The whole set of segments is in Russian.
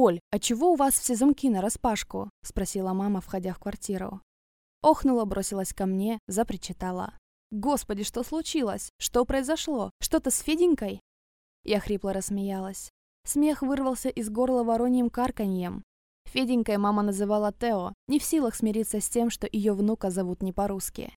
«Оль, а чего у вас все замки нараспашку?» — спросила мама, входя в квартиру. Охнула, бросилась ко мне, запричитала. «Господи, что случилось? Что произошло? Что-то с Феденькой?» Я хрипло рассмеялась. Смех вырвался из горла вороньим карканьем. Феденькой мама называла Тео, не в силах смириться с тем, что ее внука зовут не по-русски.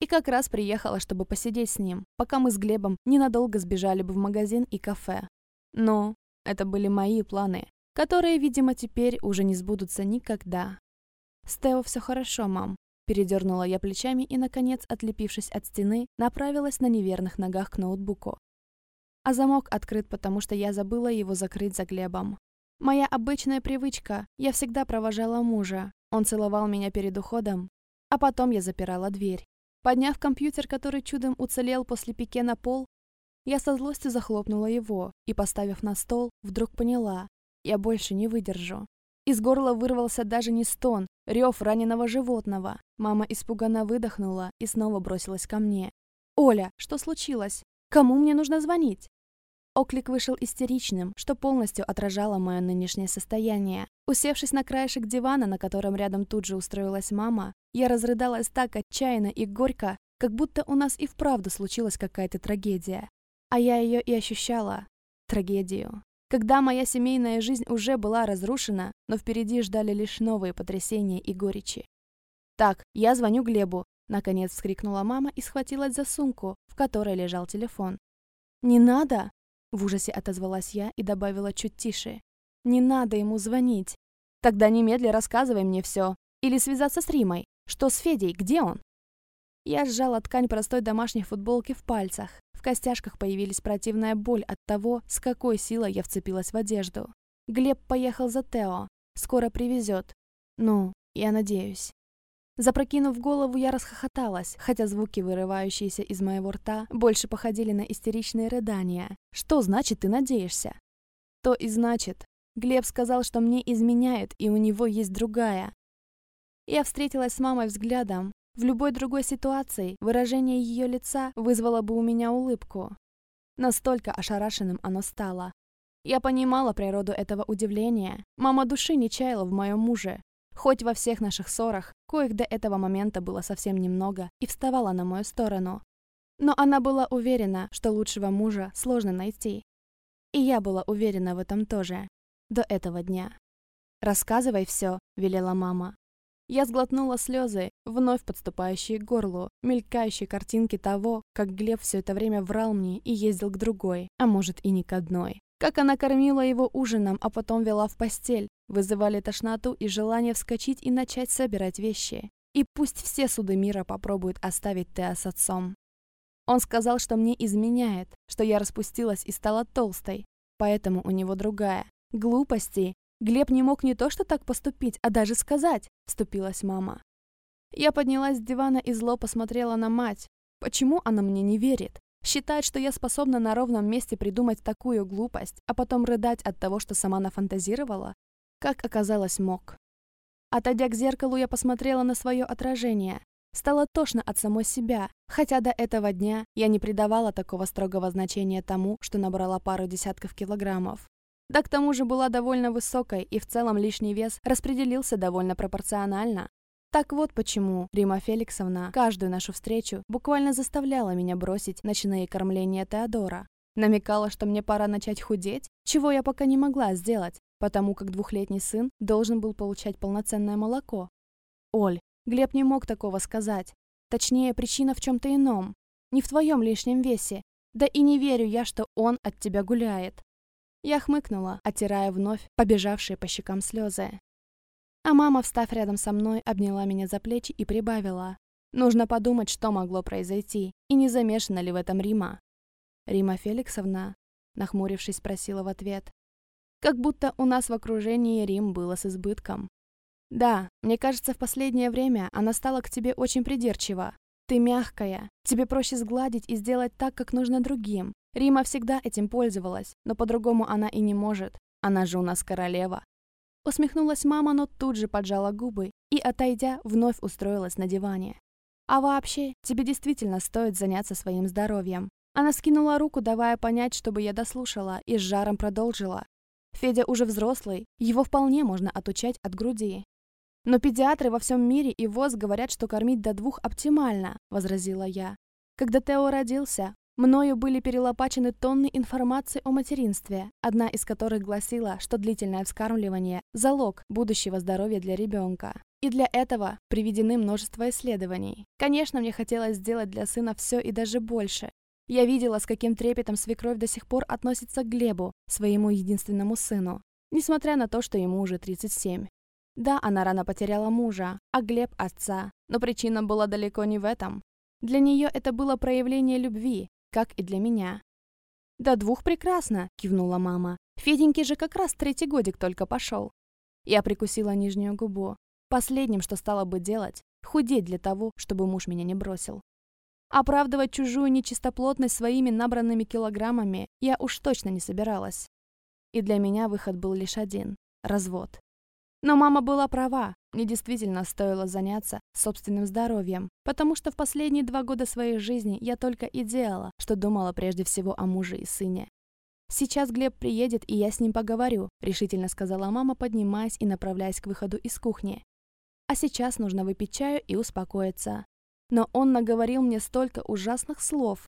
И как раз приехала, чтобы посидеть с ним, пока мы с Глебом ненадолго сбежали бы в магазин и кафе. Но это были мои планы, которые, видимо, теперь уже не сбудутся никогда. «С все хорошо, мам», Передернула я плечами и, наконец, отлепившись от стены, направилась на неверных ногах к ноутбуку. А замок открыт, потому что я забыла его закрыть за Глебом. Моя обычная привычка. Я всегда провожала мужа. Он целовал меня перед уходом, а потом я запирала дверь. Подняв компьютер, который чудом уцелел после пике на пол, я со злостью захлопнула его и, поставив на стол, вдруг поняла, я больше не выдержу. Из горла вырвался даже не стон, рев раненого животного. Мама испуганно выдохнула и снова бросилась ко мне. «Оля, что случилось? Кому мне нужно звонить?» Оклик вышел истеричным, что полностью отражало мое нынешнее состояние. Усевшись на краешек дивана, на котором рядом тут же устроилась мама, я разрыдалась так отчаянно и горько, как будто у нас и вправду случилась какая-то трагедия. А я ее и ощущала. Трагедию. Когда моя семейная жизнь уже была разрушена, но впереди ждали лишь новые потрясения и горечи. «Так, я звоню Глебу», — наконец вскрикнула мама и схватилась за сумку, в которой лежал телефон. «Не надо!» — в ужасе отозвалась я и добавила чуть тише. «Не надо ему звонить. Тогда немедля рассказывай мне все. Или связаться с Римой. Что с Федей? Где он?» Я сжала ткань простой домашней футболки в пальцах. В костяшках появились противная боль от того, с какой силой я вцепилась в одежду. Глеб поехал за Тео. Скоро привезет. Ну, я надеюсь. Запрокинув голову, я расхохоталась, хотя звуки, вырывающиеся из моего рта, больше походили на истеричные рыдания. Что значит «ты надеешься»? То и значит. Глеб сказал, что мне изменяют, и у него есть другая. Я встретилась с мамой взглядом, в любой другой ситуации выражение ее лица вызвало бы у меня улыбку. Настолько ошарашенным оно стало. Я понимала природу этого удивления. Мама души не чаяла в моем муже. Хоть во всех наших ссорах, коих до этого момента было совсем немного, и вставала на мою сторону. Но она была уверена, что лучшего мужа сложно найти. И я была уверена в этом тоже. До этого дня. «Рассказывай все», — велела мама. Я сглотнула слезы, вновь подступающие к горлу, мелькающие картинки того, как Глеб все это время врал мне и ездил к другой, а может и не к одной. Как она кормила его ужином, а потом вела в постель, вызывали тошноту и желание вскочить и начать собирать вещи. И пусть все суды мира попробуют оставить Теа с отцом. Он сказал, что мне изменяет, что я распустилась и стала толстой, поэтому у него другая. Глупости, Глеб не мог не то что так поступить, а даже сказать, вступилась мама. Я поднялась с дивана и зло посмотрела на мать. Почему она мне не верит? Считает, что я способна на ровном месте придумать такую глупость, а потом рыдать от того, что сама нафантазировала? Как оказалось, мог. Отойдя к зеркалу, я посмотрела на свое отражение. Стало тошно от самой себя, хотя до этого дня я не придавала такого строгого значения тому, что набрала пару десятков килограммов. Да к тому же была довольно высокой, и в целом лишний вес распределился довольно пропорционально. Так вот почему Рима Феликсовна каждую нашу встречу буквально заставляла меня бросить ночные кормления Теодора. Намекала, что мне пора начать худеть, чего я пока не могла сделать, потому как двухлетний сын должен был получать полноценное молоко. Оль, Глеб не мог такого сказать. Точнее, причина в чем-то ином. Не в твоем лишнем весе. Да и не верю я, что он от тебя гуляет. Я хмыкнула, оттирая вновь побежавшие по щекам слезы. А мама, встав рядом со мной, обняла меня за плечи и прибавила. Нужно подумать, что могло произойти, и не замешана ли в этом Рима. Рима Феликсовна, нахмурившись, спросила в ответ. Как будто у нас в окружении Рим было с избытком. Да, мне кажется, в последнее время она стала к тебе очень придирчива. Ты мягкая, тебе проще сгладить и сделать так, как нужно другим, Рима всегда этим пользовалась, но по-другому она и не может. Она же у нас королева. Усмехнулась мама, но тут же поджала губы и, отойдя, вновь устроилась на диване. «А вообще, тебе действительно стоит заняться своим здоровьем». Она скинула руку, давая понять, чтобы я дослушала, и с жаром продолжила. Федя уже взрослый, его вполне можно отучать от груди. «Но педиатры во всем мире и ВОЗ говорят, что кормить до двух оптимально», — возразила я. Когда Тео родился, мною были перелопачены тонны информации о материнстве, одна из которых гласила, что длительное вскармливание – залог будущего здоровья для ребенка. И для этого приведены множество исследований. Конечно, мне хотелось сделать для сына все и даже больше. Я видела, с каким трепетом свекровь до сих пор относится к Глебу, своему единственному сыну, несмотря на то, что ему уже 37. Да, она рано потеряла мужа, а Глеб – отца, но причина была далеко не в этом. Для нее это было проявление любви, как и для меня. «До двух прекрасно», – кивнула мама. «Феденьке же как раз третий годик только пошел». Я прикусила нижнюю губу. Последним, что стало бы делать, худеть для того, чтобы муж меня не бросил. Оправдывать чужую нечистоплотность своими набранными килограммами я уж точно не собиралась. И для меня выход был лишь один – развод. Но мама была права, мне действительно стоило заняться собственным здоровьем, потому что в последние два года своей жизни я только и делала, что думала прежде всего о муже и сыне. «Сейчас Глеб приедет, и я с ним поговорю», – решительно сказала мама, поднимаясь и направляясь к выходу из кухни. «А сейчас нужно выпить чаю и успокоиться. Но он наговорил мне столько ужасных слов.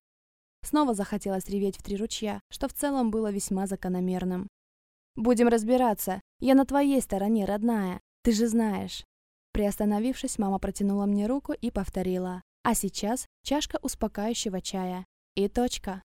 Снова захотелось реветь в три ручья, что в целом было весьма закономерным. «Будем разбираться. Я на твоей стороне, родная. Ты же знаешь». Приостановившись, мама протянула мне руку и повторила. «А сейчас чашка успокаивающего чая. И точка».